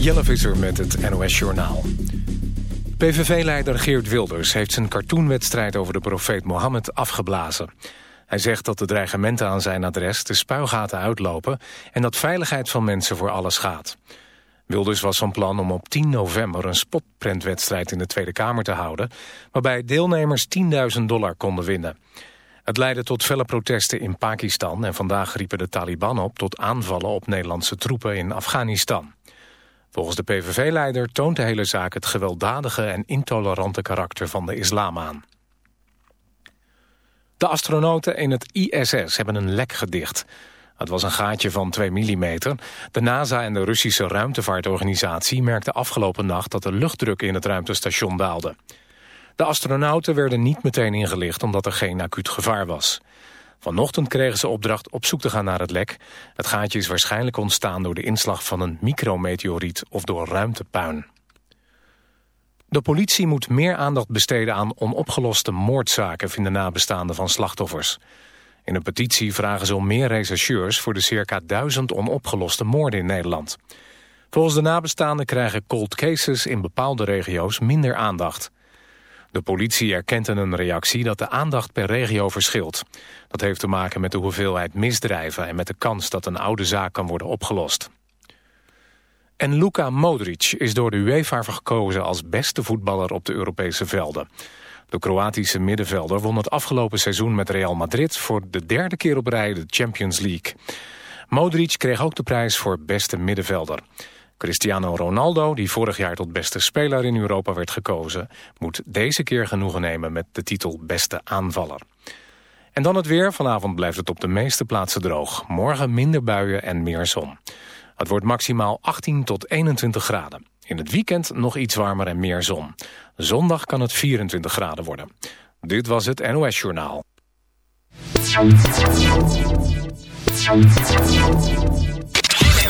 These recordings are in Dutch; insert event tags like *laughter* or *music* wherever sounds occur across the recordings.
Jelle Visser met het NOS-journaal. PVV-leider Geert Wilders heeft zijn cartoonwedstrijd over de profeet Mohammed afgeblazen. Hij zegt dat de dreigementen aan zijn adres de spuigaten uitlopen... en dat veiligheid van mensen voor alles gaat. Wilders was van plan om op 10 november een spotprentwedstrijd in de Tweede Kamer te houden... waarbij deelnemers 10.000 dollar konden winnen. Het leidde tot felle protesten in Pakistan... en vandaag riepen de Taliban op tot aanvallen op Nederlandse troepen in Afghanistan. Volgens de PVV-leider toont de hele zaak het gewelddadige en intolerante karakter van de islam aan. De astronauten in het ISS hebben een lek gedicht. Het was een gaatje van 2 mm. De NASA en de Russische ruimtevaartorganisatie merkten afgelopen nacht dat de luchtdruk in het ruimtestation daalde. De astronauten werden niet meteen ingelicht omdat er geen acuut gevaar was. Vanochtend kregen ze opdracht op zoek te gaan naar het lek. Het gaatje is waarschijnlijk ontstaan door de inslag van een micrometeoriet of door ruimtepuin. De politie moet meer aandacht besteden aan onopgeloste moordzaken, vinden nabestaanden van slachtoffers. In een petitie vragen ze om meer rechercheurs voor de circa duizend onopgeloste moorden in Nederland. Volgens de nabestaanden krijgen cold cases in bepaalde regio's minder aandacht. De politie erkent in een reactie dat de aandacht per regio verschilt. Dat heeft te maken met de hoeveelheid misdrijven... en met de kans dat een oude zaak kan worden opgelost. En Luka Modric is door de UEFA gekozen als beste voetballer op de Europese velden. De Kroatische middenvelder won het afgelopen seizoen met Real Madrid... voor de derde keer op rij de Champions League. Modric kreeg ook de prijs voor beste middenvelder. Cristiano Ronaldo, die vorig jaar tot beste speler in Europa werd gekozen... moet deze keer genoegen nemen met de titel beste aanvaller. En dan het weer. Vanavond blijft het op de meeste plaatsen droog. Morgen minder buien en meer zon. Het wordt maximaal 18 tot 21 graden. In het weekend nog iets warmer en meer zon. Zondag kan het 24 graden worden. Dit was het NOS Journaal.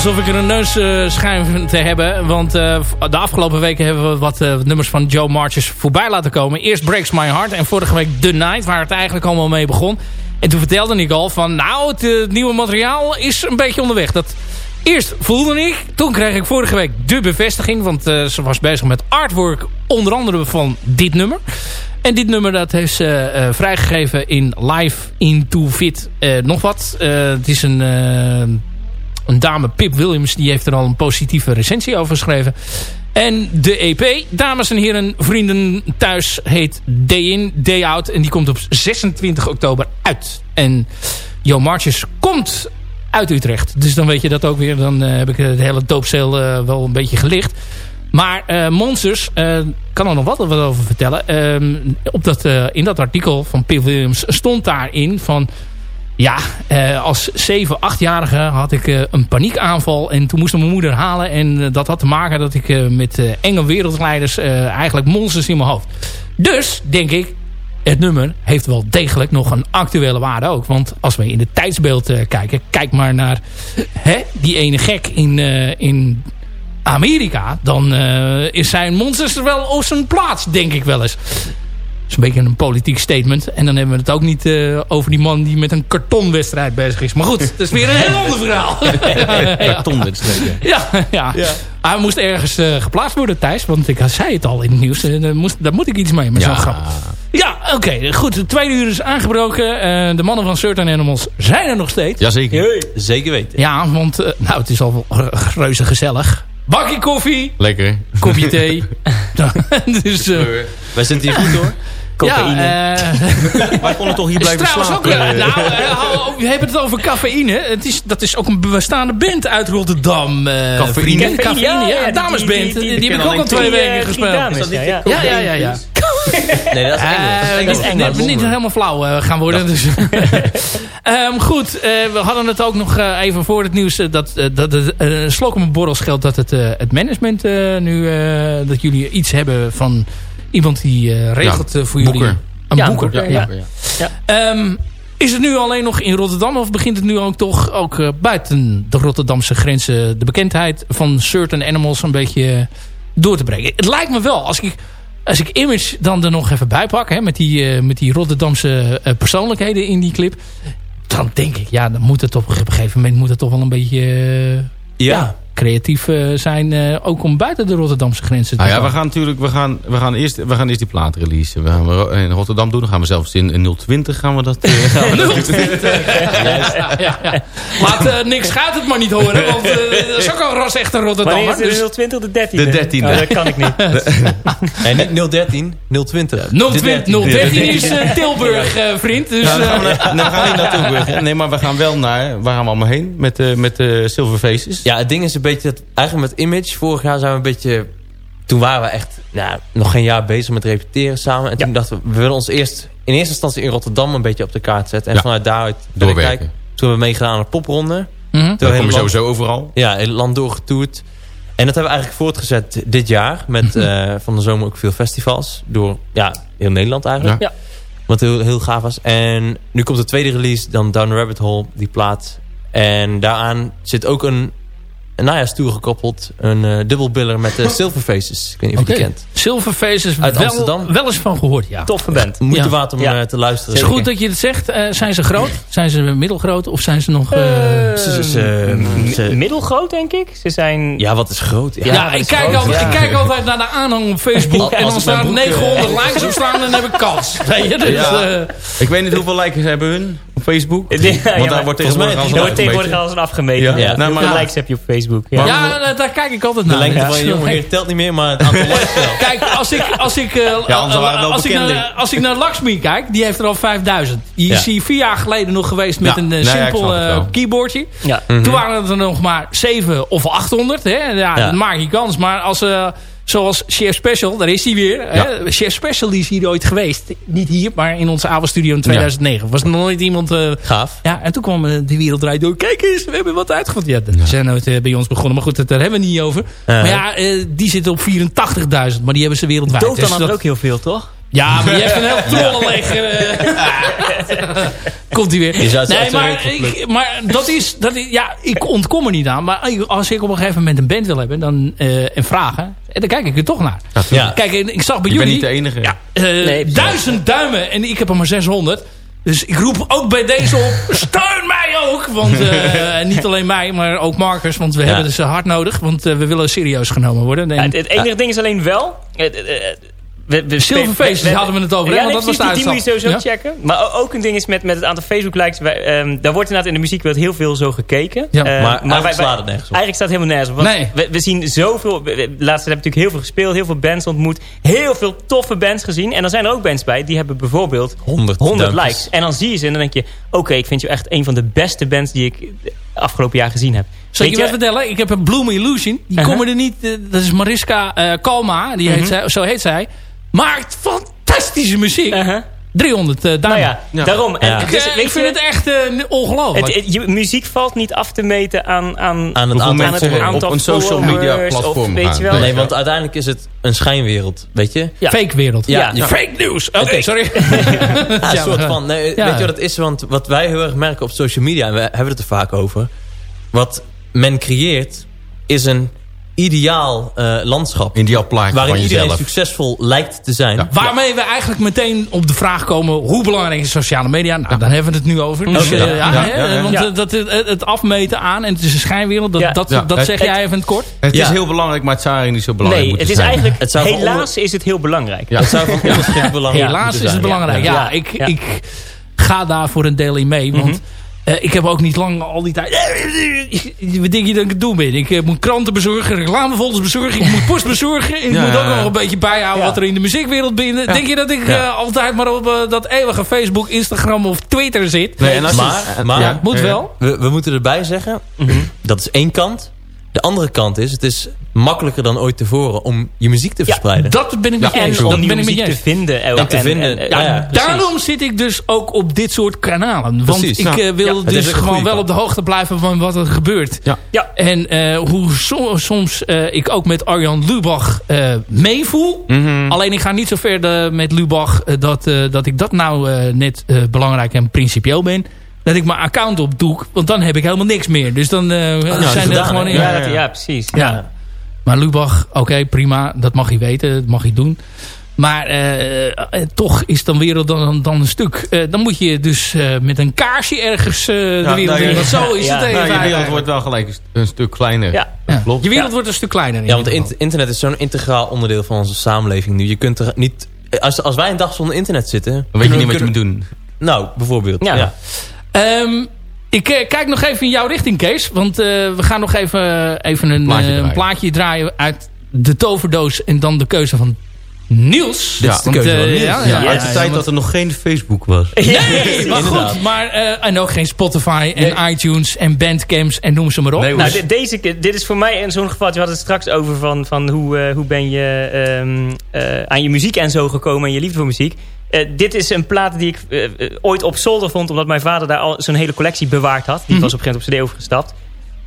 Alsof ik er een neus uh, schijn te hebben. Want uh, de afgelopen weken hebben we wat uh, nummers van Joe Marches voorbij laten komen. Eerst Breaks My Heart en vorige week The Night, waar het eigenlijk allemaal mee begon. En toen vertelde ik al van, nou, het, nieuwe materiaal is een beetje onderweg. Dat eerst voelde ik, toen kreeg ik vorige week de bevestiging. Want ze was bezig met artwork, onder andere van dit nummer. En dit nummer dat heeft ze vrijgegeven in Live Into Fit nog wat. Het is een, een dame, Pip Williams, die heeft er al een positieve recensie over geschreven. En de EP, dames en heren, vrienden thuis, heet Day In, Day Out. En die komt op 26 oktober uit. En Jo Marches komt uit Utrecht. Dus dan weet je dat ook weer. Dan heb ik het hele doopzeel wel een beetje gelicht. Maar uh, Monsters, kan er nog wat, over vertellen. Uh, op dat, in dat artikel van Pip Williams stond daarin van... Ja, als 7, 8-jarige had ik een paniekaanval. En toen moest mijn moeder halen. En dat had te maken dat ik met enge wereldleiders eigenlijk monsters in mijn hoofd. Dus, denk ik, het nummer heeft wel degelijk nog een actuele waarde ook. Want als we in het tijdsbeeld kijken, kijk maar naar hè, die ene gek in, in Amerika, dan is zijn monsters wel op zijn plaats, denk ik wel eens. Dat is een beetje een politiek statement. En dan hebben we het ook niet uh, over die man die met een kartonwedstrijd bezig is. Maar goed, dat is weer een heel ander verhaal. *laughs* kartonwedstrijd, ja. Ja, ja. Hij moest ergens uh, geplaatst worden, Thijs. Want ik zei het al in het nieuws. daar, moest, daar moet ik iets mee met ja. zo'n grap. Ja, oké. Okay, goed. De tweede uur is aangebroken. de mannen van Certain Animals zijn er nog steeds. Jazeker. Zeker weten. Ja, want nou, het is al reuze gezellig. Bakje koffie. Lekker. Kopje thee. *laughs* *laughs* dus, uh, Wij zitten hier goed hoor. Cafeïne. Ja, uh, *laughs* Wij konden toch hier blijven slapen. Ook, uh, nou, uh, we hebben het over cafeïne. Het is, dat is ook een bestaande band uit Rotterdam. cafeïne? Cafeïne, ja. ja, ja damesband. Die, die, die, die, heb ik ook al twee weken gespeeld. Dames, ja, ja, ja. ja, *laughs* ja. Nee, dat is Engels. Dat is Engels. Niet, niet helemaal flauw gaan worden. Dus. um, *laughs* goed, we hadden het ook nog even voor het nieuws... dat, dat het uh, slok om een borrel scheelt dat het, het management nu... dat jullie iets hebben van iemand die uh, regelt ja, voor boeker. jullie. Een ja, boeker. boeker. Ja. ja. Um, is het nu alleen nog in Rotterdam of begint het nu ook toch ook uh, buiten de Rotterdamse grenzen de bekendheid van certain animals een beetje door te brengen? Het lijkt me wel, als ik, als ik Image dan er nog even bij pak, hè, met, die, uh, met die Rotterdamse uh, persoonlijkheden in die clip, dan denk ik, ja, dan moet het op een gegeven moment moet het toch wel een beetje ja creatief uh, zijn. Uh, ook om buiten de Rotterdamse grenzen te nou ja, we gaan natuurlijk, we gaan, we gaan, eerst, we gaan eerst die plaat releasen. We gaan in Rotterdam doen. Dan gaan we zelfs in, in 020 gaan we dat, uh, *laughs* gaan we dat 020. ja, ja, ja. Laat niks gaat het maar niet horen. *laughs* Want dat is ook al ras echt een Rotterdam. Maar is het 020 de 13? De 13. Oh, dat kan ik niet. *laughs* en niet 013, 020. 013, 013 is Tilburg, vriend. Dus, nou, gaan we, nee, we gaan niet naar Tilburg. Nee, maar we gaan wel naar, waar gaan we allemaal heen? Met, met de Silver Faces. Ja, het ding is een beetje, dat, eigenlijk met Image, vorig jaar zijn we een beetje... Toen waren we echt nou, nog geen jaar bezig met repeteren samen. En toen dachten we, we willen ons eerst in eerste instantie in Rotterdam een beetje op de kaart zetten. En ja. vanuit daaruit doorwerken. Toen hebben we meegedaan aan de popronde. Mm -hmm. Toen kom je sowieso overal. Ja, het land doorgetoerd. En dat hebben we eigenlijk voortgezet dit jaar. Met uh, van de zomer ook veel festivals. Door ja, heel Nederland eigenlijk. Ja. Wat heel, heel gaaf was. En nu komt de tweede release, dan Down the Rabbit Hole, die plaat. En daaraan zit ook een een najaarstoer gekoppeld. Een uh, dubbelbiller met de Silver Faces. Ik weet niet of je die kent. Silver Faces, Uit wel, Amsterdam. wel eens van gehoord, ja. Toffe band. Moeite Ja. waard om Ja. uh, te luisteren. Het is goed dat je het zegt. Uh, zijn ze groot? Zijn ze middelgroot? Of zijn ze nog... Uh, Ze- ze- ze- middelgroot, denk ik. Ze zijn... Ja, wat is groot. Ja, ik is kijk, groot, altijd, ja. ik kijk altijd naar de aanhang op Facebook. Als en dan staan er mijn boek, 900 likes op staan en dan heb ik kans. *laughs* Weet je? Dus, Ja. eh, Ik weet niet hoeveel likes hebben hun op Facebook. *laughs* Ja, Want maar daar wordt volgens mij- tegenwoordig Er wordt al tegenwoordig alles aan afgemeten. Ja. Ja. Nou, maar- likes heb je op Facebook? Ja. Ja, daar- daar kijk ik altijd De naar. lengte Ja, van je is wel jonge gek. heer telt niet meer, maar het aantal likes wel. *laughs* Kijk, als ik, als ik, eh, Ja, als, ik naar, als ik naar Lakshmi kijk, die heeft er al 5000. Die Ja. is hier vier jaar geleden nog geweest met Ja. een eh, ja, ik simpel eh, keyboardje. Ja. Toen waren het er nog maar 7 of 800. Hè? Ja, Ja. Dat maakt je kans. Maar als, eh, zoals Chef Special, daar is hij weer. Hè? Chef Special die is hier ooit geweest. Niet hier, maar in onze avondstudio in 2009. Was er nog nooit iemand... eh, Gaaf. ja, en toen kwam eh, de wereld draait door. Kijk eens, we hebben wat uitgevonden. Ja, dat zijn nooit eh, bij ons begonnen. Maar goed, dat, daar hebben we niet over. Maar ja, die zitten op 84.000. Maar die hebben ze wereldwijd. Dood Dus dan dat- er ook heel veel, toch? Ja, maar je *laughs* hebt een heel trollenleger. eh. *laughs* Komt hij weer. Je zou het nee, maar, ik, maar dat is, dat is... Ja, ik ontkom er niet aan. Maar als ik op een gegeven moment een band wil hebben dan, eh, en vragen... Dan kijk ik er toch naar. Ja. Kijk, ik zag bij Je bent jullie... niet de enige. Ja, eh, precies. duizend duimen en ik heb er maar 600. Dus ik roep ook bij deze op, *laughs* steun mij ook. Want eh, niet alleen mij, maar ook Marcus. Want we Ja. hebben ze hard nodig. Want eh, we willen serieus genomen worden. En Ja, het, het enige ding is alleen wel... eh, eh, eh, we, we we- hadden we het over? Ja, Want dat was die, moet je sowieso checken. Maar ook een ding is met, met het aantal Facebook-likes. wij, ehm, daar wordt inderdaad in de muziekwereld heel veel zo gekeken. Ja, Eh, maar eigenlijk wij- slaat het nergens op. Eigenlijk staat het helemaal nergens op. Want Nee. we, we zien zoveel... we- we- Laatst hebben we natuurlijk heel veel gespeeld. Heel veel bands ontmoet. Heel veel toffe bands gezien. En dan zijn er ook bands bij. Die hebben bijvoorbeeld 100 100 duimpjes. likes. En dan zie je ze en dan denk je... Oké, ik vind je echt een van de beste bands die ik afgelopen jaar gezien heb. Zal ik je wat vertellen? Ik heb een Bloom Illusion. Die Uh-huh. komen er niet... eh, dat is Mariska eh, Kalma. Die heet Mhm. zij, zo heet zij. Maakt fantastische muziek. Uh-huh. 300 uh, duimen. Nou ja, Ja. daarom. En Ja. Ik, dus, eh, ik vind je, het echt eh, ongelooflijk. Het, het- je, muziek valt niet af te meten aan, aan, Aan het aantal mensen aan het op een social media of platform weet je wel. Nee, want uiteindelijk is het een schijnwereld, weet je? Ja. Fake wereld. Ja. Ja. Fake news. Oké, sorry. *laughs* *laughs* Ja, een soort van. Nee, Ja. Weet je wat het is? Want wat wij heel erg merken op social media, en we hebben het er vaak over. Wat men creëert, is een ideaal eh, landschap. Ideaal plaatje waarin van iedereen jezelf. succesvol lijkt te zijn. Ja. Waarmee we eigenlijk meteen op de vraag komen... hoe belangrijk is sociale media? Nou, daar hebben we het nu over. Dus, ja, Ja, ja, ja. Want Ja. dat, het, het afmeten aan en het is een schijnwereld... dat, Ja. dat, Ja. dat zeg het- jij even in het kort. Het Ja. is heel belangrijk, maar het zou eigenlijk niet zo belangrijk Nee, moeten het is zijn. eigenlijk... Het zou helaas is het heel belangrijk. Ja. Het zou van *laughs* belangrijk Helaas is het belangrijk. Ja, Ja. ik, Ja. ik ga daar voor een deel in mee. Want Eh, ik heb ook niet lang al die tijd... Wat denk je dat ik het doen ben? Ik eh, moet kranten bezorgen, reclamefolders bezorgen. Ik moet post bezorgen. Ik *laughs* Ja, moet ook ja, ja. nog een beetje bijhouden Ja. wat er in de muziekwereld binnen... Denk je dat ik Ja. eh, altijd maar op eh, dat eeuwige Facebook, Instagram of Twitter zit? Nee, en als je- Maar- Moet wel. We, we moeten erbij zeggen, Mhm. dat is één kant. De andere kant is, het is makkelijker dan ooit tevoren om je muziek te verspreiden. Dat ben ik met En eens. om Dat ben ik met te vinden. Ja, te En- vinden. en- Ja. Daarom zit ik dus ook op dit soort kanalen. Want Precies, ik eh, wil dus gewoon wel op de hoogte blijven van wat er gebeurt. Ja. Ja. En eh, hoe so- soms eh, ik ook met Arjan Lubach meevoel. Mhm. Alleen ik ga niet zo ver de- met Lubach dat, dat ik dat nou net belangrijk en principieel ben. Dat ik mijn account opdoek. Want dan heb ik helemaal niks meer. Dus dan is zijn er gewoon... in- Ja, dat- ja, precies. ja. Maar Lubach, oké, prima. Dat mag hij weten. Dat mag hij doen. Maar eh, eh, toch is dan wereld dan, dan een stuk... eh, dan moet je dus eh, met een kaarsje ergens eh, de wereld nou in. Want zo is ja. het even. Nou, je wereld wordt wel gelijk een st- een stuk kleiner. Ja. Klopt. Je wereld Ja. wordt een stuk kleiner. in Ja, want int- internet is zo'n integraal onderdeel van onze samenleving nu. Je kunt er niet... Als, als wij een dag zonder internet zitten... Dan weet je niet wat je moet doen. Nou, bijvoorbeeld. Ja. Ja. Ik eh, kijk nog even in jouw richting, Kees. Want eh, we gaan nog even, even een, Plaatje eh, een draaien. plaatje draaien uit de toverdoos. En dan de keuze van Niels. Is de Want, keuze van Niels. ja, Ja, ja, Uit de ja, tijd dat er nog geen Facebook was. *laughs* Nee, *laughs* maar Inderdaad. goed. Maar, eh, en ook geen Spotify en iTunes en Bandcamps en noem ze maar op. Nee, Nou, de- deze, dit is voor mij in zo'n geval. Je had het straks over van, van hoe, eh, hoe ben je ehm, eh, aan je muziek en zo gekomen. En je liefde voor muziek. Eh, dit is een plaat die ik eh, eh, ooit op zolder vond. Omdat mijn vader daar al zo'n hele collectie bewaard had. Die Mhm. was op een gegeven moment op cd overgestapt.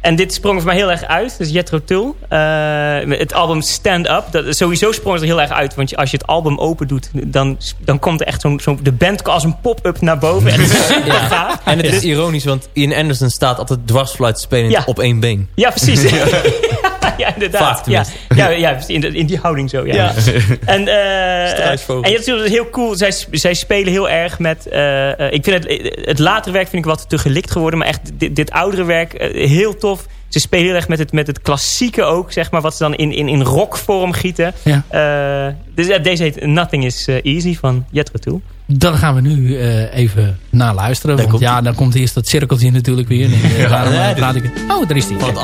En dit sprong voor mij heel erg uit. Dus Jethro Tull. Het album Stand Up. Dat, sowieso sprong het er heel erg uit. Want als je het album open doet. Dan, dan komt er echt zo'n... zo'n de band als een pop-up naar boven. Super *laughs* Ja. En het is Dus- ironisch, want Ian Anderson staat altijd dwarsfluit spelend Ja. op één been. Ja, precies. ja, *laughs* *laughs* *laughs* inderdaad. Vaak ja. tenminste. Ja, ja, in, de- in die houding zo. Ja. *laughs* En, eh en je hebt natuurlijk heel cool. Zij, zij spelen heel erg met... eh, eh, ik vind het, het latere werk vind ik wat te gelikt geworden. Maar echt dit, dit oudere werk, heel tof. Ze spelen heel erg met het, met het klassieke ook, zeg maar. Wat ze dan in, in, in rockvorm gieten. Ja. Eh, dus, deze heet Nothing is Easy van Jethro Tull. Dan gaan we nu eh, even naar luisteren. Daar Want komt ja, dan komt eerst dat cirkeltje natuurlijk weer. En, *laughs* daarom, praat ik het. Oh, daar is die. Van het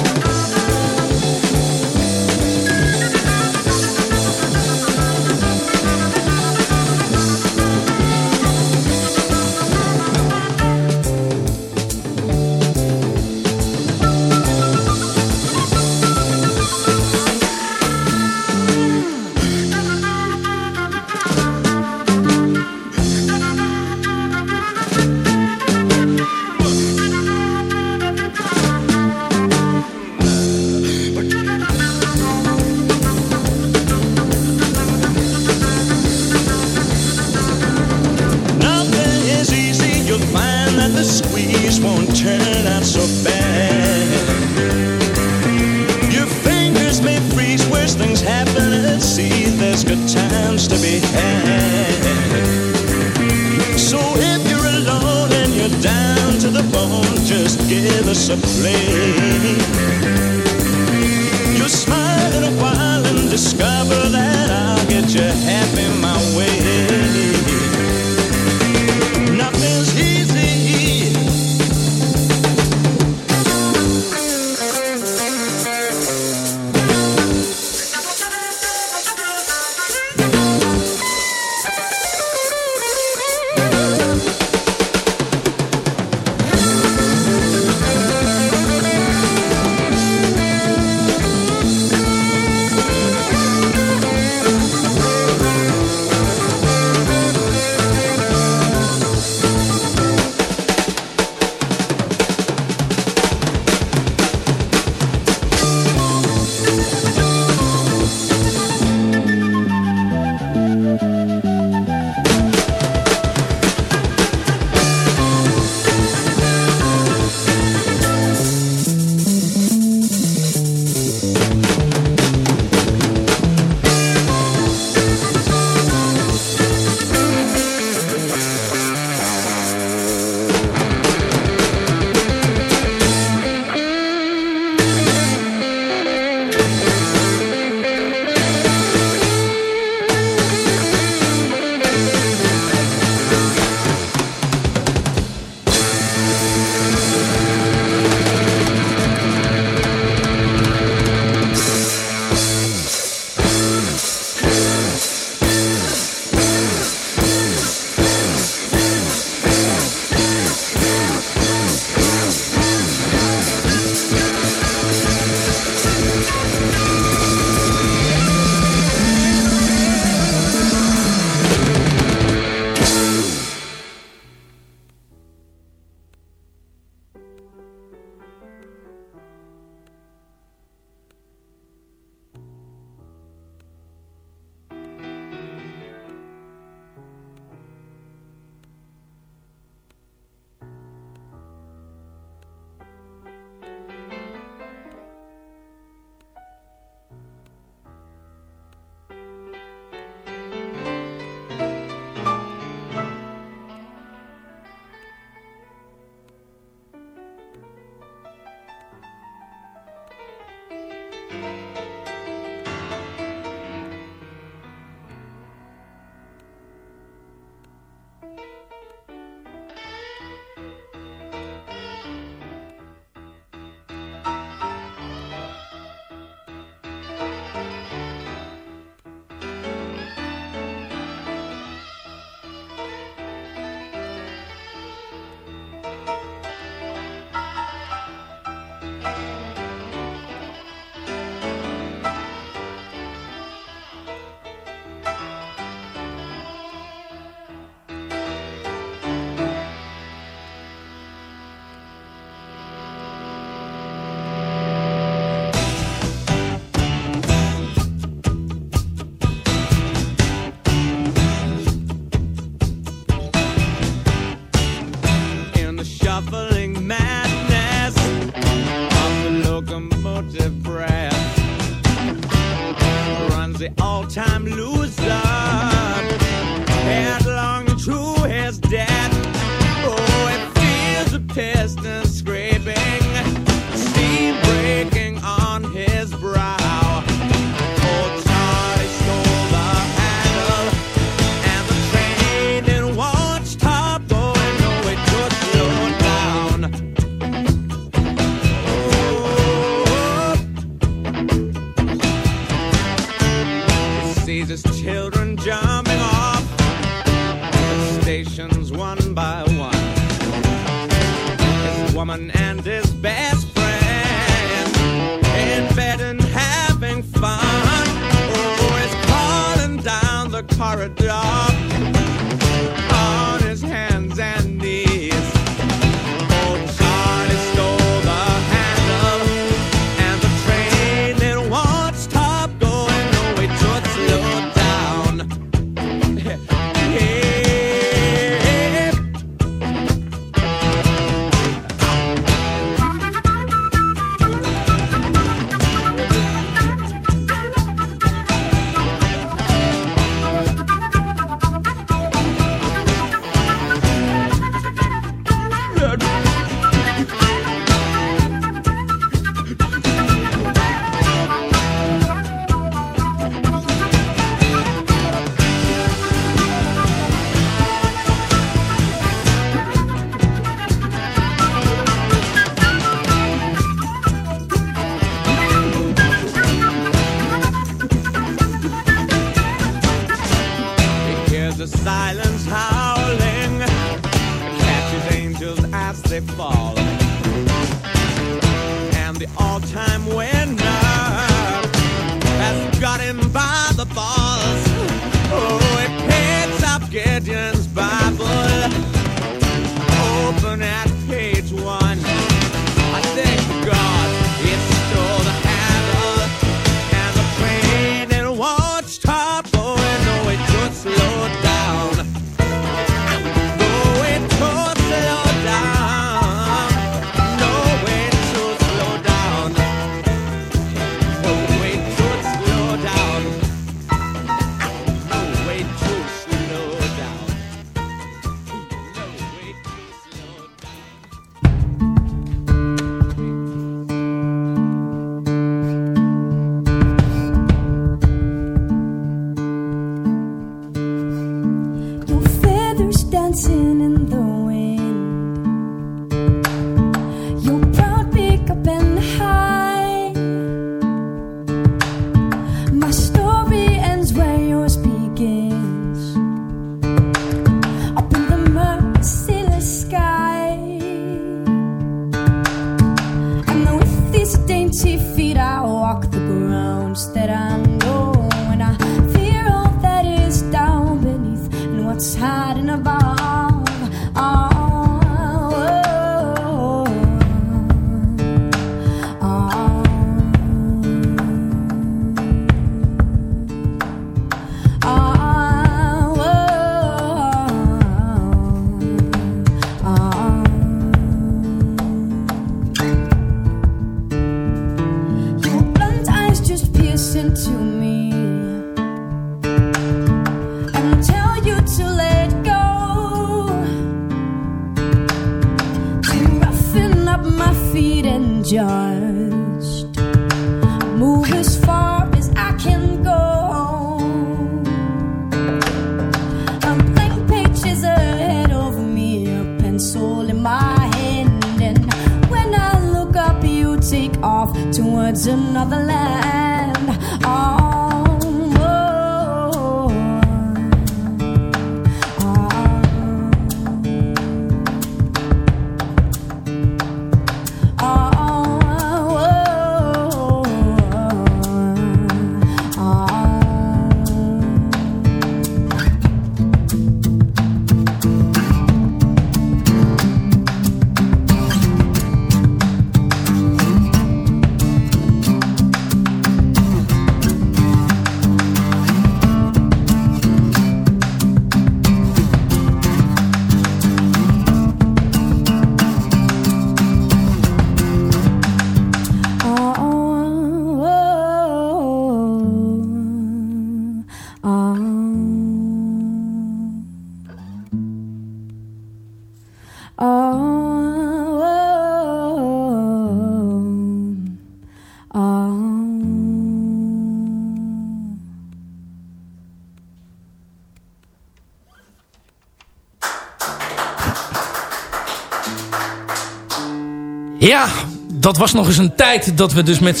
dat was nog eens een tijd dat we dus met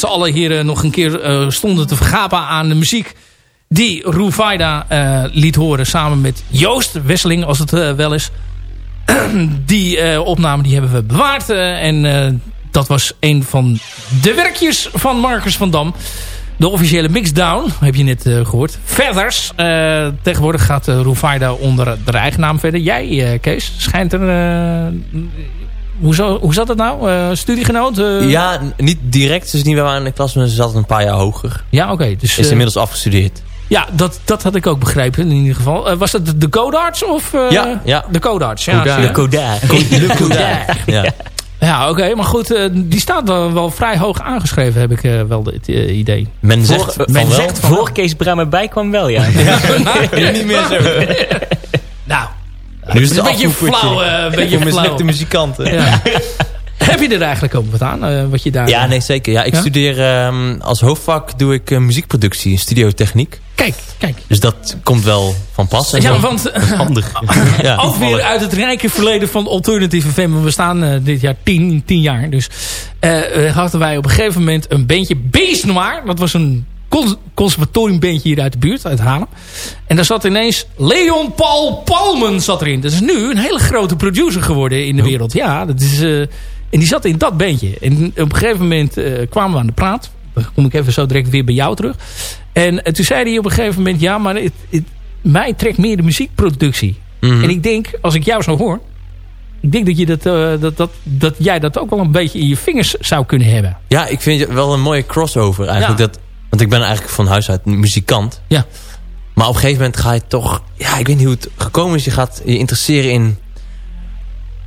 z'n allen hier eh, nog een keer eh, stonden te vergapen aan de muziek. Die Ruvaida eh liet horen samen met Joost Wesseling, als het wel is. *clears throat* die opname die hebben we bewaard. en dat was een van de werkjes van Marcus van Dam. De officiële mixdown, heb je net eh, gehoord. Eh, tegenwoordig gaat uh, Ruvaida onder de eigen naam verder. Jij, Kees, schijnt er... hoe, zo, hoe zat het nou? Eh, studiegenoot? eh? Ja, niet direct. Ze is niet bij mij in de klas, maar ze zat een paar jaar hoger. Ja, oké. dus, Is eh, inmiddels afgestudeerd. ja, dat, dat had ik ook begrepen in ieder geval. Eh, was dat de- de codarts of... eh, Ja, ja. De codarts, ja. Codarts. je. Codair. De codarts. Ja. Ja, oké. maar goed, eh, die staat wel, wel vrij hoog aangeschreven, heb ik eh, wel het idee. Men Voor, zegt van men wel. zegt van voor Kees bij kwam wel, ja. *laughs* niet meer zo. *laughs* Nu is het een beetje flauw. eh, een *laughs* beetje mislukte muzikanten. Ja. *laughs* heb je er eigenlijk ook wat aan? eh, wat je daar... Ja, nee, zeker. Ja, ik Ja? studeer ehm, als hoofdvak doe ik eh, muziekproductie, studiotechniek. Kijk, kijk. Dus dat komt wel van pas. en Ja, want handig. *laughs* ja, ook weer uit het rijke verleden van Alternative FM. We staan eh, dit jaar tien, tien jaar. Dus hadden wij op een gegeven moment een bandje Beast Noir. Dat was een cons- conservatoriumbandje hier uit de buurt, uit Haarlem. En daar zat ineens Leon Paul Palmen zat erin. Dat is nu een hele grote producer geworden in de wereld. Ja, dat is... eh, en die zat in dat bandje. En op een gegeven moment eh, kwamen we aan de praat. Dan kom ik even zo direct weer bij jou terug. En eh, toen zei hij op een gegeven moment... Ja, maar het, het- mij trekt meer de muziekproductie. Mhm. En ik denk, als ik jou zo hoor... Ik denk dat, je dat, dat, dat, dat jij dat ook wel een beetje in je vingers zou kunnen hebben. Ja, ik vind het wel een mooie crossover eigenlijk. Ja. Dat, want ik ben eigenlijk van huis uit een muzikant. Ja. Maar op een gegeven moment ga je toch... Ja, ik weet niet hoe het gekomen is. Je gaat je interesseren in...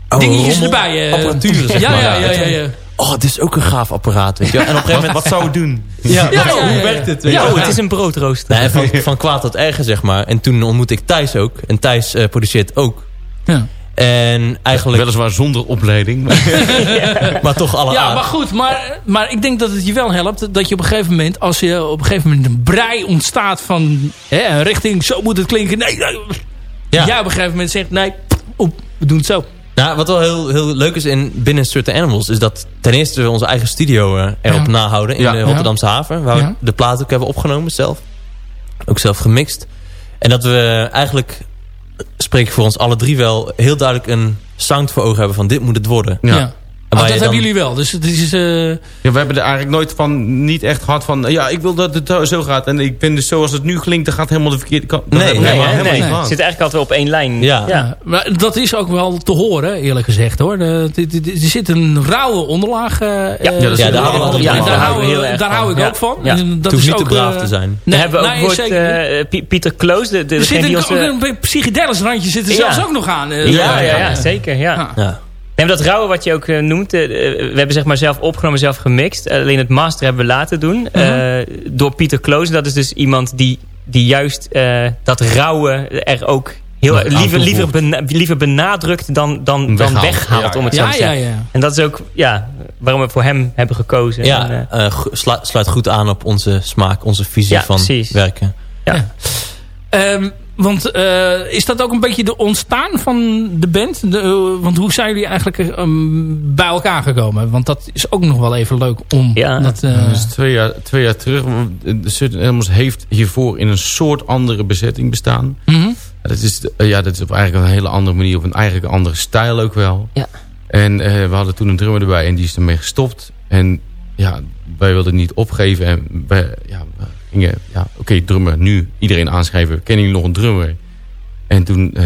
Oh, Dingetjes rommel, erbij. eh. apparatuur, zeg ja, maar. ja, ja, ja, ja. Oh, dit is ook een gaaf apparaat, weet je wel. En op een gegeven moment... Wat zou het doen? Ja, Ja, hoe werkt het? Ja? Oh, het is een broodrooster. Nee, van, van kwaad tot erger, zeg maar. En toen ontmoette ik Thijs ook. En Thijs eh, produceert ook. Ja. En eigenlijk... Weliswaar zonder opleiding. maar- *laughs* maar toch alle Ja, aard. maar goed, maar, maar ik denk dat het je wel helpt dat je op een gegeven moment, als je op een gegeven moment een brei ontstaat van hè, een richting, zo moet het klinken. Nee, nee. Ja. Jij op een gegeven moment zegt, nee, we doen het zo. Nou, wat wel heel, heel leuk is in, binnen Certain Animals... is dat ten eerste we onze eigen studio eh, erop Ja. nahouden... in Ja. de Rotterdamse haven. Waar Ja. we de plaat ook hebben opgenomen zelf. Ook zelf gemixt. En dat we eigenlijk, spreek ik voor ons alle drie wel... heel duidelijk een sound voor ogen hebben van dit moet het worden. Ja. Oh, dat hebben dan- jullie wel. Dus het is... eh, Ja, we hebben er eigenlijk nooit van, niet echt gehad van... Ja, ik wil dat het zo gaat. En ik vind dus zoals het nu klinkt, dat gaat helemaal de verkeerde kant. Nee, nee, helemaal, nee, helemaal nee. niet Zit eigenlijk altijd wel op één lijn. Ja. ja. Maar dat is ook wel te horen, eerlijk gezegd hoor. Er zit een rauwe onderlaag. eh, Ja, eh, ja, dat is- Ja, daar houden we altijd ja, daar hou, heel erg daar hou ik Ja. ook van. En Het Dat hoeft is niet te ook, braaf te zijn. Nee, We hebben ook gehoord, eh, Pieter Kloos, de, de, Er zit die een, ook psychedelisch randje zit er zelfs ook nog aan. ja, ja, ja, zeker. Ja. Nee, maar dat rauwe wat je ook eh, noemt, eh, eh, we hebben zeg maar zelf opgenomen, zelf gemixt. Alleen het master hebben we laten doen eh, door Pieter Kloos. Dat is dus iemand die, die juist dat rauwe er ook heel liever, liever, bena- liever benadrukt dan, dan, dan Weghaalt. Ja, om het Ja, zo te zeggen. En dat is ook ja, waarom we voor hem hebben gekozen. En, Ja, sluit goed aan op onze smaak, onze visie van precies. werken. ja. Ehm, want eh, is dat ook een beetje de ontstaan van de band? De, eh, want hoe zijn jullie eigenlijk ehm, bij elkaar gekomen? Want dat is ook nog wel even leuk om... Ja. dat, eh, Dus twee jaar, twee jaar terug. De Certain Animals heeft hiervoor in een soort andere bezetting bestaan. mhm. Ja, Dat is, eh, ja, dat is op eigenlijk een hele andere manier. Op een eigenlijk een andere stijl ook wel. Ja. En eh, we hadden toen een drummer erbij en die is ermee gestopt. En ja, wij wilden niet opgeven. En wij, ja, gingen, ja, oké, drummer, nu iedereen aanschrijven. Kennen jullie nog een drummer? En toen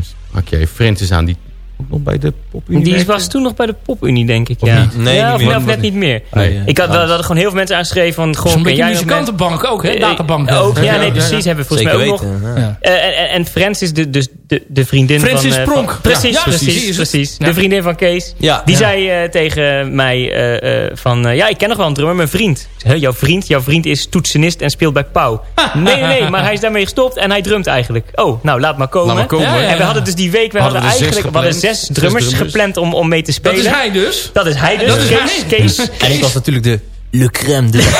sprak jij Francis aan, die ook nog bij de Popunie Die was toen nog bij de PopUnie, denk ik. Of ja. niet? Nee, ja, niet of, meer. of net niet meer. Nee, Ik had, we ja. hadden gewoon heel veel mensen aangeschreven van... Goh, Zo'n ken beetje muzikantenbank ook, hè? Eh, Databank. Ook, ja, nee, ja, precies. Hebben we volgens Zeker mij ook nog. weten. ja. Ja. Eh, en, en Francis, de, dus de, de vriendin Francis van... eh, Pronk. van- precies, Ja, precies, precies. precies. Ja. De vriendin van Kees. Ja. Die Ja. zei eh, tegen mij eh, eh, van... ja, ik ken nog wel een drummer, mijn vriend. Ik zei, "Huh, jouw vriend? Jouw vriend is toetsenist en speelt bij Pauw. *laughs* nee, nee, maar hij is daarmee gestopt en hij drumt eigenlijk. Oh, nou, laat maar komen. Laat maar komen. Ja, ja, En we hadden dus die week... We Hadden eigenlijk we hadden gepland. zes Zes drummers, drummers. gepland om, om mee te dat spelen. is hij dus. Dat is hij dus. Dat is Kees. hij. Kees. En ik was natuurlijk de le crème de *laughs*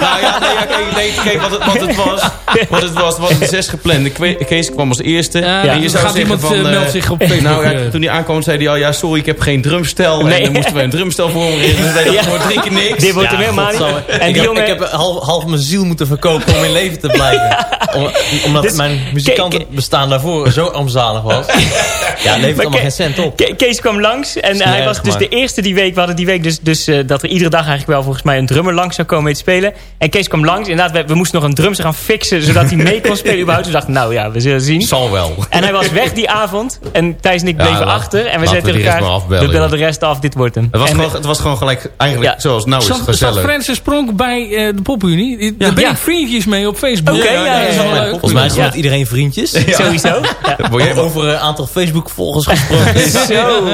Nou ja, nee, ja, kijk, nee, kijk wat, het, wat het was. Wat het was, was zes gepland. Kees kwam als eerste. Ja, en je zou gaat zeggen iemand, van, eh, meldt zich op Facebook, Nou ja, eh. toen hij aankwam zei hij al, ja sorry, ik heb geen drumstel. Nee. En dan moesten wij een drumstel voor hem regelen. Dus wij dachten, Ja. wordt drie keer niks. Dit wordt hem helemaal niet. En ik, die heb, jongen... ik heb half, half mijn ziel moeten verkopen om in leven te blijven. Om, omdat Dus- mijn muzikantenbestaan daarvoor zo armzalig was. *laughs* Ja, levert Maar allemaal Ke- geen cent op. Ke- Kees kwam langs en hij was dus maar- de eerste die week. We hadden die week dus, dus dat er iedere dag eigenlijk wel volgens mij een drummer langs zou komen mee te spelen. En Kees kwam langs. Inderdaad, we, we moesten nog een drumster gaan fixen zodat hij mee kon spelen überhaupt. Dus we dachten, nou ja, we zullen zien. Zal wel. En hij was weg die avond. En Thijs en ik Ja, bleven laat- achter. En we rest elkaar, maar afbellen, we bellen de rest af, dit wordt hem. Het was, En, gewoon, het was gewoon gelijk, eigenlijk Ja. zoals het nou is, Zat, zat gezellig. Francis Pronk bij eh, de Popunie? Daar ben Ja. ik vriendjes mee op Facebook. Oké, ja, ja, dat is wel ja. Volgens mij is iedereen vriendjes. Sowieso. Ja. Word jij- Over een aantal Facebook-volgers gesproken. *laughs* Zo.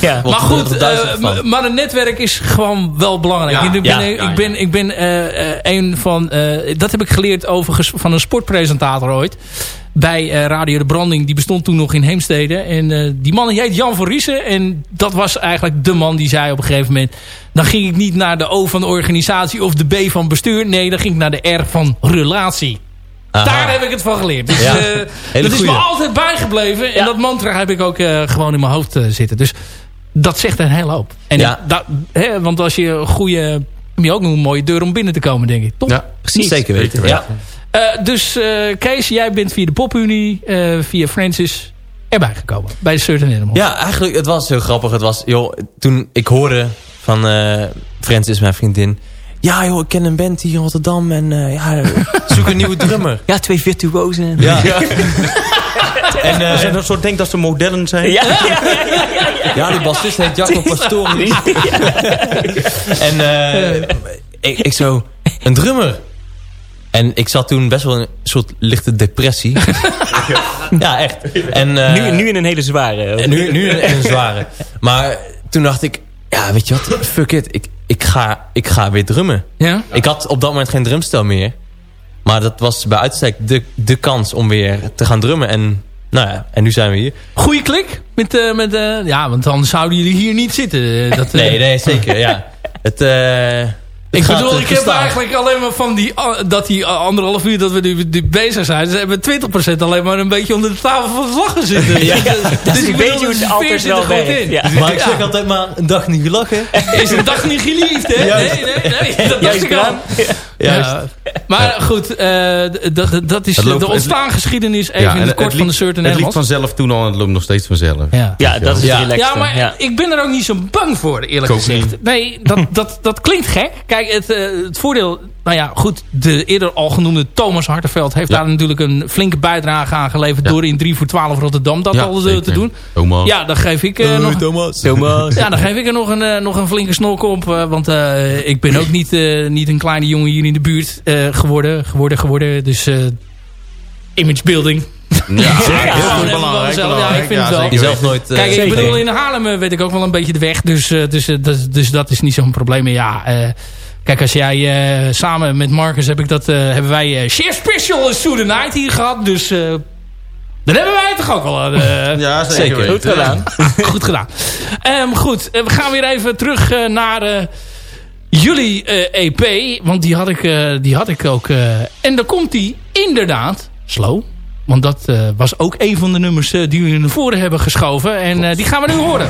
Ja. Maar goed, eh, maar een netwerk is gewoon wel belangrijk. Ja, ik ben, ja, ja, ik ben, ik ben eh, eh, een van... eh, dat heb ik geleerd overigens van een sportpresentator ooit. Bij eh, Radio De Branding. Die bestond toen nog in Heemstede. En eh, die man die heet Jan van Riesen. En dat was eigenlijk de man die zei op een gegeven moment... Dan ging ik niet naar de O van de organisatie of de B van bestuur. Nee, dan ging ik naar de R van relatie. Aha. Daar heb ik het van geleerd. Dus, Ja. eh, dat is me altijd bijgebleven. En Ja. dat mantra heb ik ook eh, gewoon in mijn hoofd zitten. Dus dat zegt een hele hoop. En Ja. dat, hè, want als je een goede heb je ook nog een mooie deur om binnen te komen, denk ik. Toch? Ja, Precies. Zeker weten. Ja. Eh, dus eh, Kees, jij bent via de PopUnie, eh, via Francis erbij gekomen. Bij de Certain Animals. Ja, eigenlijk, het was heel grappig. Het was, joh, toen ik hoorde van eh Francis, mijn vriendin... Ja joh, ik ken een band hier in Rotterdam en eh, ja, *laughs* zoek een nieuwe drummer. Ja, twee virtuozen. Ja. *laughs* *laughs* *laughs* en eh, Er zijn dat soort denk dat ze modellen zijn. Ja, ja, ja, *laughs* die bassist heet Jacco Pastori. *laughs* en eh, ik, ik zo, een drummer. En ik zat toen best wel in een soort lichte depressie. ja, echt. En, eh, nu, nu in een hele zware. En nu, nu in, in een zware. Maar toen dacht ik, ja, weet je wat? Fuck it. Ik, ik, ga, ik ga weer drummen. Ja? Ik had op dat moment geen drumstel meer. Maar dat was bij uitstek de, de kans om weer te gaan drummen. En, nou ja, en nu zijn we hier. Goeie klik. Met, eh, met, eh, ja, want dan zouden jullie hier niet zitten. *laughs* Dat, eh, Nee, nee, zeker. Ja. Het, eh, het Ik bedoel, ik heb eigenlijk alleen maar van die, ah, dat die anderhalf uur dat we nu, nu bezig zijn. Ze hebben 20% alleen maar een beetje onder de tafel van het lachen zitten. *laughs* Ja, Dus dus ik weet bedoel, hoe de het altijd er wel in. Ja. Maar ik zeg altijd maar een dag niet gelachen. Is een dag niet geliefd, hè? Nee, nee, nee. Dat dacht ik al. Ja. Maar goed, eh, dat, is loopt- de ontstaangeschiedenis even in het kort van de Certain Het liep vanzelf toen al en het loopt nog steeds vanzelf. Ja. Ja, dat is Ja. het relaxte. Ja, maar ja. ik ben er ook niet zo bang voor, eerlijk gezegd. Nee, dat, dat, dat klinkt gek. Kijk, het, eh, het voordeel... Nou ja, goed, de eerder al genoemde Thomas Hartenveld... heeft Ja. daar natuurlijk een flinke bijdrage aan geleverd... Ja. door in 3 voor 12 Rotterdam dat Ja, al eh, zeker. te doen. Thomas. Ja, dan geef ik eh, nog... Thomas. Ja, dan geef ik er nog een, eh, nog een flinke snork op. eh, want eh, ik ben ook niet, eh, niet een kleine jongen hier in de buurt eh, geworden, geworden, geworden. Dus eh image building. Ja, Ja, heel belangrijk. zelf. Ja, ik vind het wel. Jezelf nooit... Kijk, ik zeker. bedoel, in Haarlem weet ik ook wel een beetje de weg. Dus, eh, dus, dus, dus dat is niet zo'n probleem. Ja, eh, kijk, als jij eh, samen met Marcus heb ik dat, eh, hebben wij eh Chef Special is the Night hier gehad. Dus eh, dan hebben wij toch ook wel... eh, *laughs* Ja, zeker. Goed gedaan. *laughs* Goed gedaan. Ehm, goed, we gaan weer even terug eh, naar eh, jullie eh, EP. Want die had ik, eh, die had ik ook. eh, en dan komt die inderdaad slow. Want dat eh, was ook een van de nummers die jullie naar voren hebben geschoven. En eh, die gaan we nu horen.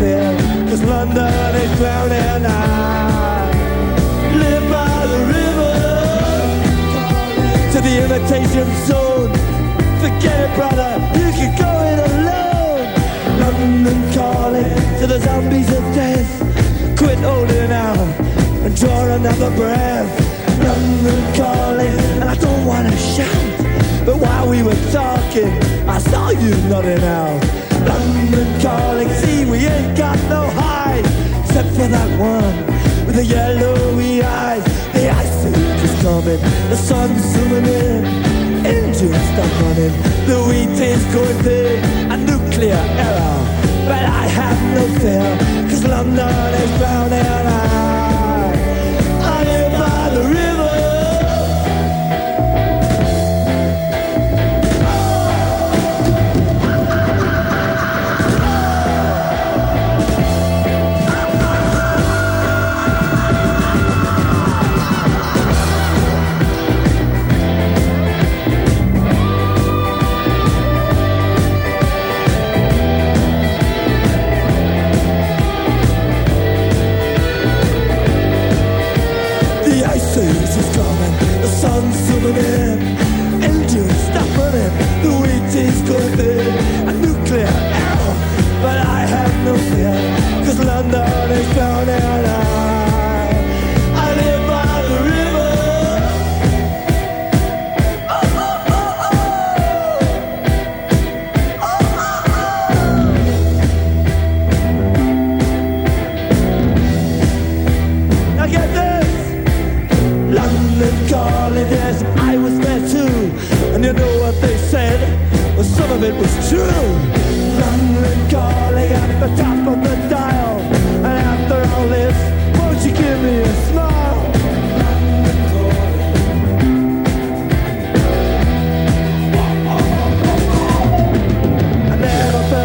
Cause London is drowning. I live by the river to the imitation zone. Forget it, brother, you can go it alone. London calling to the zombies of death. Quit holding out and draw another breath. London calling, and I don't wanna shout. But while we were talking, I saw you nodding out. London calling, see we ain't got no hide, except for that one with the yellowy eyes. The ice age is coming, the sun's zooming in. Engines stop running, the wheat is going thin. A nuclear error, but I have no fear, cause London is drowning. I, the top of the dial. And after all this, won't you give me a smile?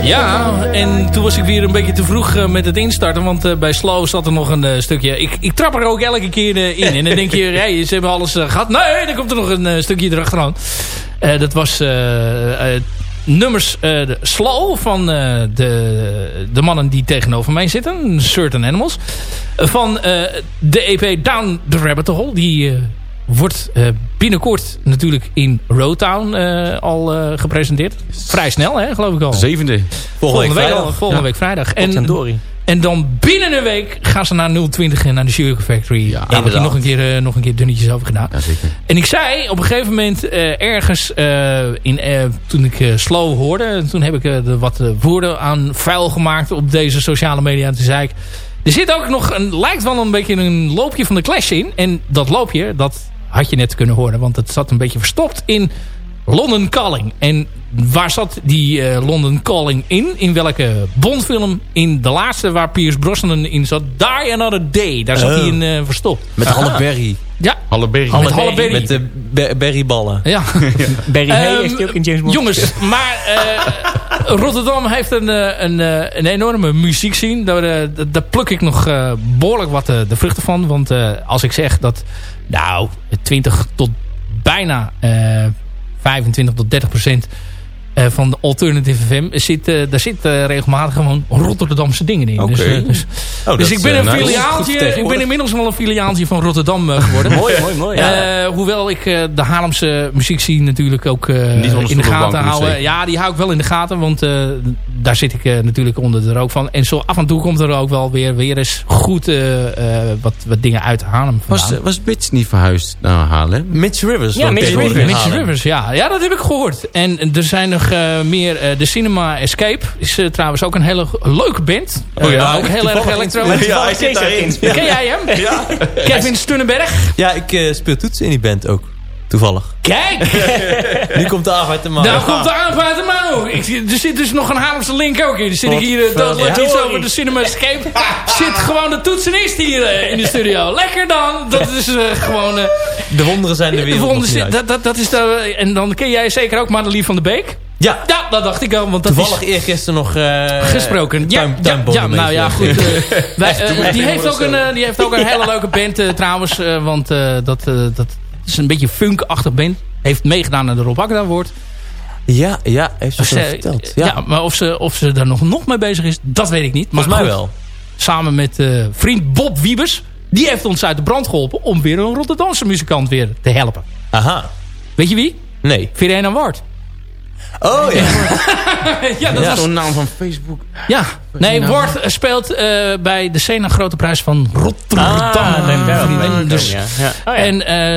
Ja, en toen was ik weer een beetje te vroeg eh, met het instarten. Want eh, bij Slow zat er nog een eh, stukje... Ik, ik trap er ook elke keer in. En dan denk je, *laughs* hey, ze hebben alles eh, gehad. Nee, dan komt er nog een stukje erachteraan. Eh dat was nummers eh, de Slow van eh, de, de mannen die tegenover mij zitten. Certain Animals. Eh, van eh, de EP Down the Rabbit Hole. Die... eh, wordt eh, binnenkort natuurlijk in Roadtown eh, al eh, gepresenteerd. Vrij snel, hè, geloof ik al. Zevende. Volgende, week, al, vrijdag. volgende Ja. week vrijdag. Potjandori. En, en dan binnen een week gaan ze naar 020 en naar de Sugar Factory. Daar heb ik nog een, keer, eh, nog een keer dunnetjes over gedaan. Ja, zeker. En ik zei op een gegeven moment eh, ergens, eh, in, toen ik Slow hoorde... toen heb ik de wat woorden aan vuil gemaakt op deze sociale media. Toen zei ik, er zit ook nog een, lijkt wel een beetje een loopje van de Clash in. En dat loopje, dat had je net kunnen horen. Want het zat een beetje verstopt in London Calling. En waar zat die eh, London Calling in? In welke Bondfilm? In de laatste waar Pierce Brosnan in zat. Die Another Day. Daar zat Oh. hij in eh, verstopt. Met Halle Berry. Ja, Halle Berry. met Halle Berry. Met de be- berryballen. Ja. *laughs* Barry Hay heeft hij ook in James Bond Jongens, maar eh, Rotterdam heeft een, eh, een, eh, een enorme muziekscene. Daar, eh, daar- daar pluk ik nog eh, behoorlijk wat de vruchten van. Want eh, als ik zeg dat nou 20 tot bijna eh 25 tot 30 procent eh, van de Alternative FM zit, eh, daar zit eh, regelmatig gewoon Rotterdamse dingen in. Dus, dus, Oh, dus ik ben een. Goed filiaaltje. Ik ben inmiddels wel een filiaaltje van Rotterdam geworden. *laughs* mooi, mooi, mooi. Eh, hoewel ik de Haarlemse muziek zie natuurlijk ook in de gaten houden. Ja, die hou ik wel in de gaten. Want daar zit ik eh, natuurlijk onder de rook van. En zo af en toe komt er ook wel weer, weer eens goed eh, eh, wat, wat dingen uit Haarlem vandaan. Was, was Bits niet verhuisd naar Haarlem? Mitch Rivers. Ja, Mitch Rivers. Mitch ja. ja, dat heb ik gehoord. En er zijn nog eh, meer. eh, de Cinema Escape is trouwens ook een hele leuke band. Oh ja, ook heel erg toevallig elektro. in- Ja, hij zit daarin. Ken jij hem? Kevin Stunnenberg. Ja, ik eh, speel toetsen in die band ook. Toevallig. Kijk! *laughs* Nu komt de arbeid te maken. Nou komt de aanvaart in mijn oog. Ik, er zit dus nog een Haarlemse link ook in. Er zit ik hier uh, doodleuk iets over de Cinema Escape. *laughs* zit gewoon de toetsenist hier uh, in de studio. Lekker dan. Dat is uh, gewoon... de wonderen zijn de wereld de wonderen, dat, dat, dat is de, En dan ken jij zeker ook Madeline van der Beek? Ja. ja, dat dacht ik al. Want dat Toevallig is eergisteren nog gesproken. Ja, ja, ja nou ja, goed. *laughs* wij, die, heeft ook een, die heeft ook een hele leuke band trouwens. want dat, dat is een beetje funk-achtig band. Heeft meegedaan aan de Rob Akda. Ja, ja, heeft ze, ze verteld. Ja. ja. maar of ze, of ze daar nog, nog mee bezig is, dat weet ik niet. Volgens maar mij wel. Samen met uh, vriend Bob Wiebes. Die heeft ons uit de brand geholpen om weer een Rotterdamse muzikant weer te helpen. Aha. Weet je wie? Nee. Verena Ward. Oh ja. *laughs* ja, dat ja, was zo'n naam van Facebook. Ja, nee, Ward speelt uh, bij de Sena Grote Prijs van Rotterdam. Ah, nee, wel, dus, ja. Ja. Oh, ja. En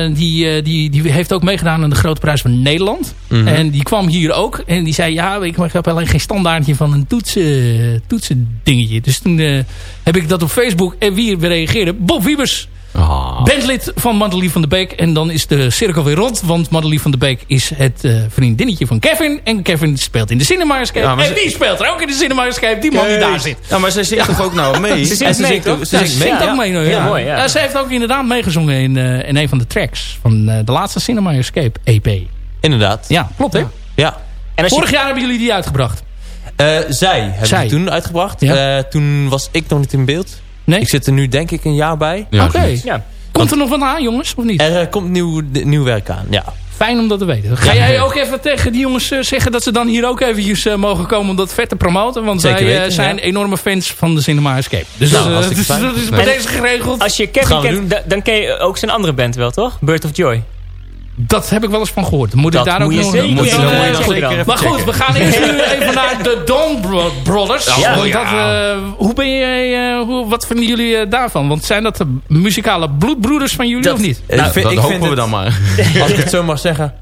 uh, die, die, die heeft ook meegedaan aan de Grote Prijs van Nederland. Mhm. Mm -hmm. En die kwam hier ook. En die zei, ja, ik heb alleen geen standaardje van een toetsen, toetsen dingetje. Dus toen heb ik dat op Facebook. En wie reageerde? Bob Wiebers. Oh. Bandlid van Madeleine van der Beek. En dan is de cirkel weer rond. Want Madeleine van der Beek is het uh, vriendinnetje van Kevin. En Kevin speelt in de Cinema Escape. Ja, en ze... die speelt er ook in de Cinema Escape. Die man die daar zit. Ja, maar zij zingt toch ook nou mee? *laughs* ze zingt, ze mee, toch? Ze zingt, mee, ook mee. Ja. Mooi, ja. Ze heeft ook inderdaad meegezongen in, uh, in een van de tracks. Van uh, de laatste Cinema Escape EP. Inderdaad. Ja, klopt hè? Ja. En Vorig je... jaar hebben jullie die uitgebracht. zij hebben zij. die toen uitgebracht. Toen was ik nog niet in beeld. Nee? Ik zit er nu denk ik een jaar bij. Ja, Oké. Okay. Ja. Komt er nog wat aan, jongens, of niet? Er uh, komt nieuw, nieuw werk aan, ja. Fijn om dat te weten. Ga ja, jij ook even tegen die jongens uh, zeggen dat ze dan hier ook eventjes uh, mogen komen om dat vet te promoten? Want Zeker wij weten, zijn ja. enorme fans van de Cinema Escape. Dus, nou, uh, dus dat is bij deze geregeld. Als je Kevin kent, da dan ken je ook zijn andere band wel, toch? Bird of Joy. Dat heb ik wel eens van gehoord. Moet dat ik daar moet ook nog zeker, moet je dan, moet je dan Maar goed, we gaan eerst nu even naar de Dawn Bro Brothers. Ja. Want. Dat, uh, hoe ben je, uh, hoe, wat vinden jullie uh, daarvan? Want zijn dat de muzikale bloedbroeders van jullie Dat- of niet? Nou, dat ik hopen vind we het- dan maar. *laughs* Als ik het zo mag zeggen,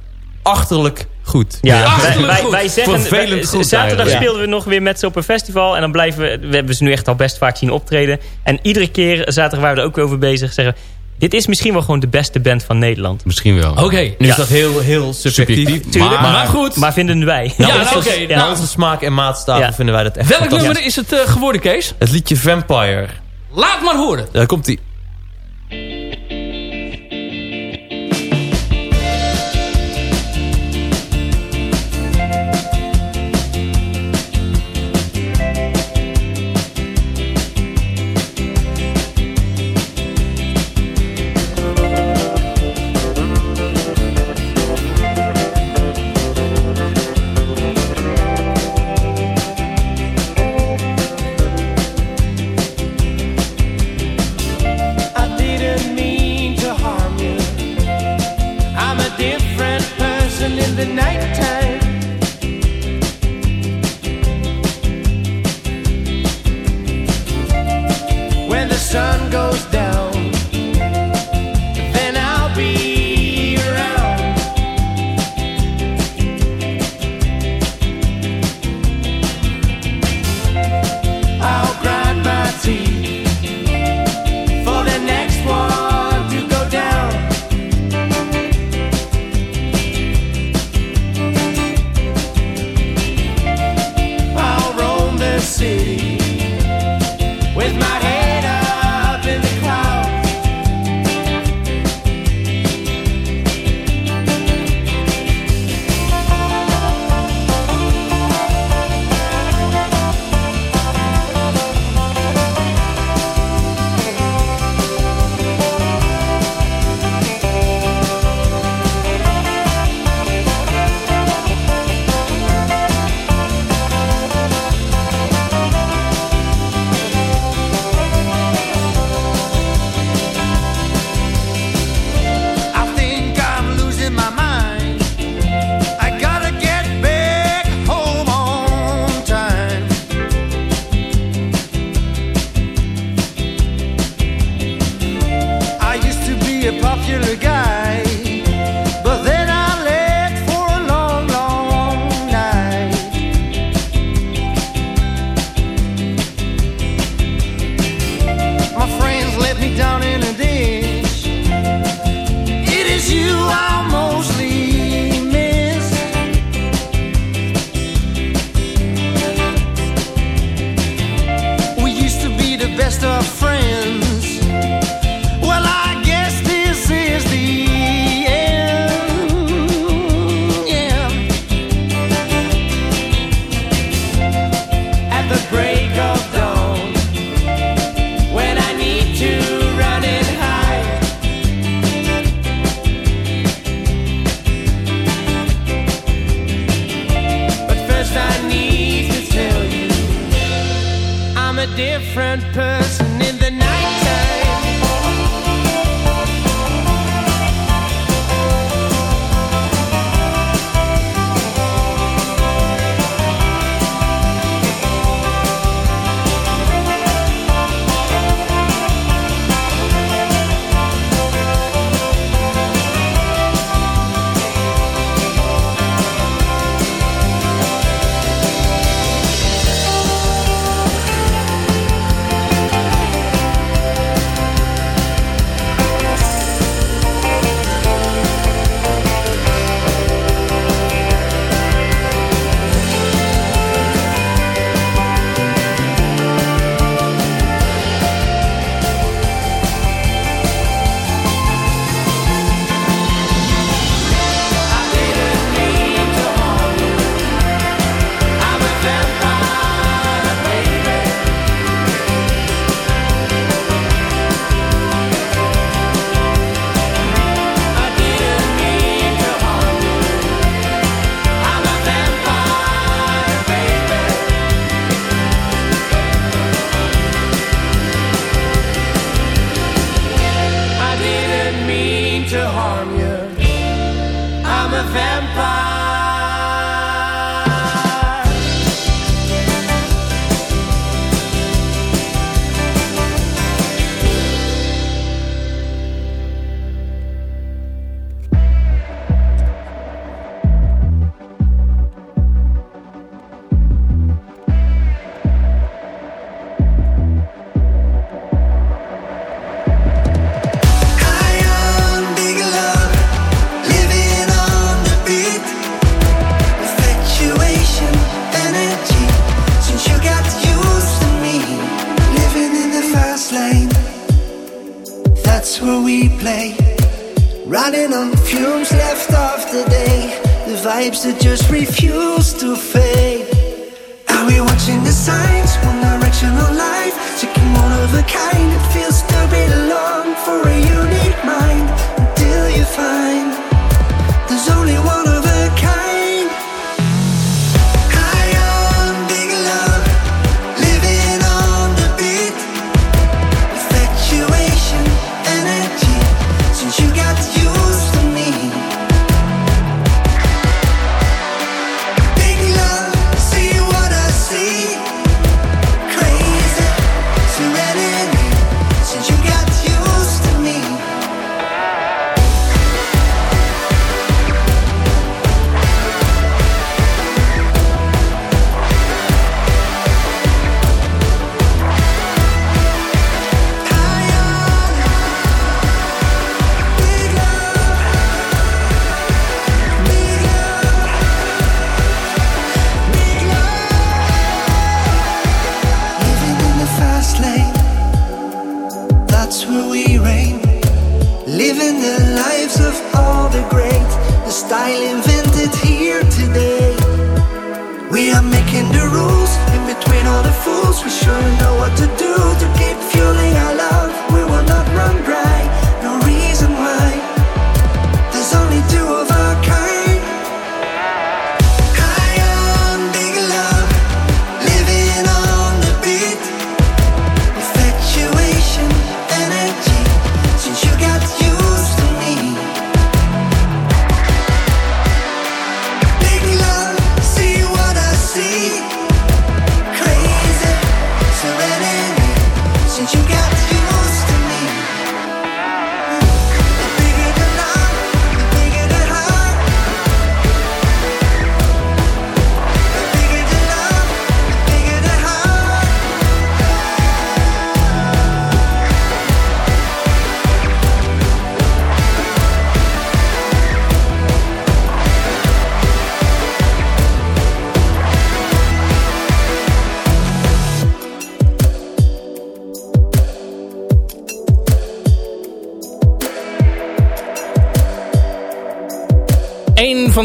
achterlijk goed. Ja, Ja, wij, achterlijk wij, goed. wij zeggen, Vervelend wij- goed zaterdag speelden we nog weer met ze op een festival. En dan blijven we, we hebben ze nu echt al best vaak zien optreden. En iedere keer, zaterdag waren we er ook weer over bezig, zeggen dit is misschien wel gewoon de beste band van Nederland. Misschien wel. Oké. Nu Ja. is dat heel, heel subjectief. Maar, maar goed. Maar vinden wij. Nou, Ja, onze- oké, naar nou. onze smaak en maatstaven Ja. vinden wij dat echt Welk nummer is het uh, geworden, Kees? Het liedje Vampire. Laat maar horen. Daar komt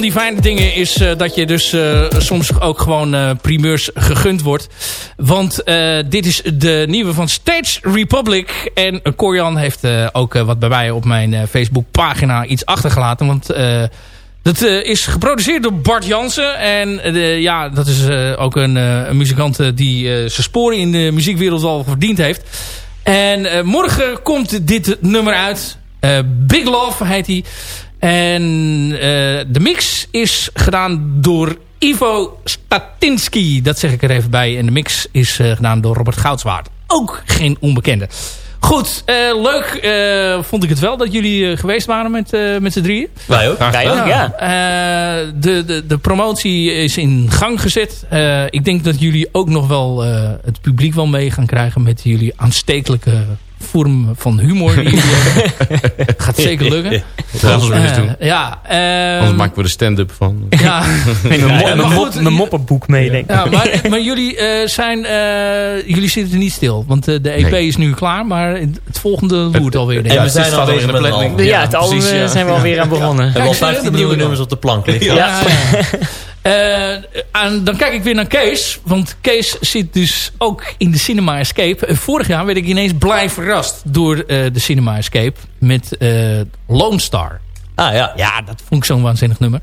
die fijne dingen is eh, dat je dus eh, soms ook gewoon eh, primeurs gegund wordt. Want dit is de nieuwe van Stage Republic. En Corian heeft ook wat bij mij op mijn Facebookpagina iets achtergelaten. Want dat is geproduceerd door Bart Jansen. En ja, dat is ook een, een muzikant die zijn sporen in de muziekwereld al verdiend heeft. En morgen komt dit nummer uit. Big Love heet hij. En eh, de mix is gedaan door Ivo Statinski. Dat zeg ik er even bij. En de mix is eh, gedaan door Robert Goudswaard. Ook geen onbekende. Goed, eh, leuk vond ik het wel dat jullie geweest waren met, met z'n drieën. Wij ook. Wij ook, ja. De, de, de promotie is in gang gezet. Ik denk dat jullie ook nog wel het publiek wel mee gaan krijgen met jullie aanstekelijke vorm van humor. Die. *laughs* Gaat zeker lukken. Dat gaan we eens doen. Eh, ja, eh, Anders maken we er stand-up van. ja. *laughs* Neem een, mo- Ja, een maar mop- goed, een moppenboek mee, denk ik. Ja, maar, maar jullie eh, zijn, eh, jullie zitten niet stil. Want eh, de EP Nee. is nu klaar, maar het volgende loert alweer. En we zijn alweer in de planning. Ja, het album eh, ja. zijn we alweer aan begonnen. We hebben al Kijk, 15 dat nieuwe nummers op de plank liggen. Ja. Eh, en dan kijk ik weer naar Kees. Want Kees zit dus ook in de Cinema Escape. En vorig jaar werd ik ineens blij verrast door eh, de Cinema Escape. Met eh, Lone Star. Ah ja. Ja, dat vond ik zo'n waanzinnig nummer.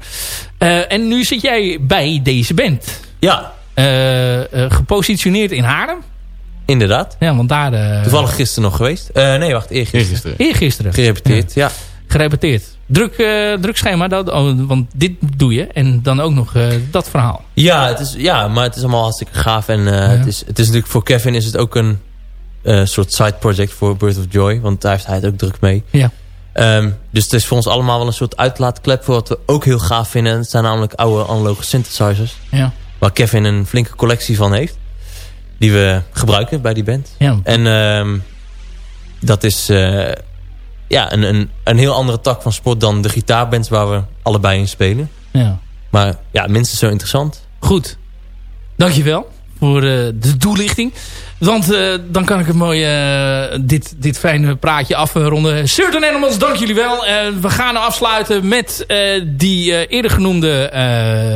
Eh, en nu zit jij bij deze band. Ja, Eh, eh, gepositioneerd in Haarlem. inderdaad. Ja, want daar... eh, Toevallig gisteren nog geweest. Eh, nee, wacht, eergisteren. Eergisteren. Eergisteren. Gerepeteerd, ja. Gerepeteerd. Druk, eh, druk schema, dat, oh, want dit doe je. En dan ook nog eh, dat verhaal. Ja, het is, ja, maar het is allemaal hartstikke gaaf. En eh, het, is, het is natuurlijk voor Kevin is het ook een soort side project voor Birth of Joy. Want daar heeft hij het ook druk mee. Ja. Ehm, dus het is voor ons allemaal wel een soort uitlaatklep voor wat we ook heel gaaf vinden. En het zijn namelijk oude analoge synthesizers. Ja. Waar Kevin een flinke collectie van heeft. Die we gebruiken bij die band. Ja. En ehm, dat is ja, een, een, een heel andere tak van sport dan de gitaarbands waar we allebei in spelen. ja. Maar ja, minstens zo interessant. Goed. Dankjewel voor eh, de toelichting. Want eh, dan kan ik het mooi eh, dit, dit fijne praatje afronden. Certain Animals, dank jullie wel. We gaan afsluiten met die eerder genoemde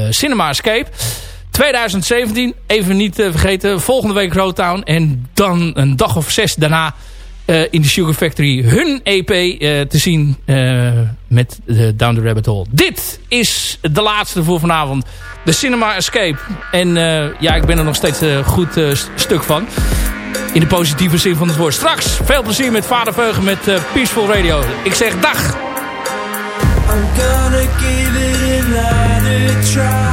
Cinema Escape. 2017, even niet vergeten. Volgende week Roadtown. En dan een dag of zes daarna eh, in de Sugar Factory hun EP eh, te zien eh, met Down the Rabbit Hole. Dit is de laatste voor vanavond. De Cinema Escape. En ja, ik ben er nog steeds een goed st- stuk van. In de positieve zin van het woord. Straks veel plezier met Vader Veugen met Peaceful Radio. Ik zeg dag. I'm gonna give it try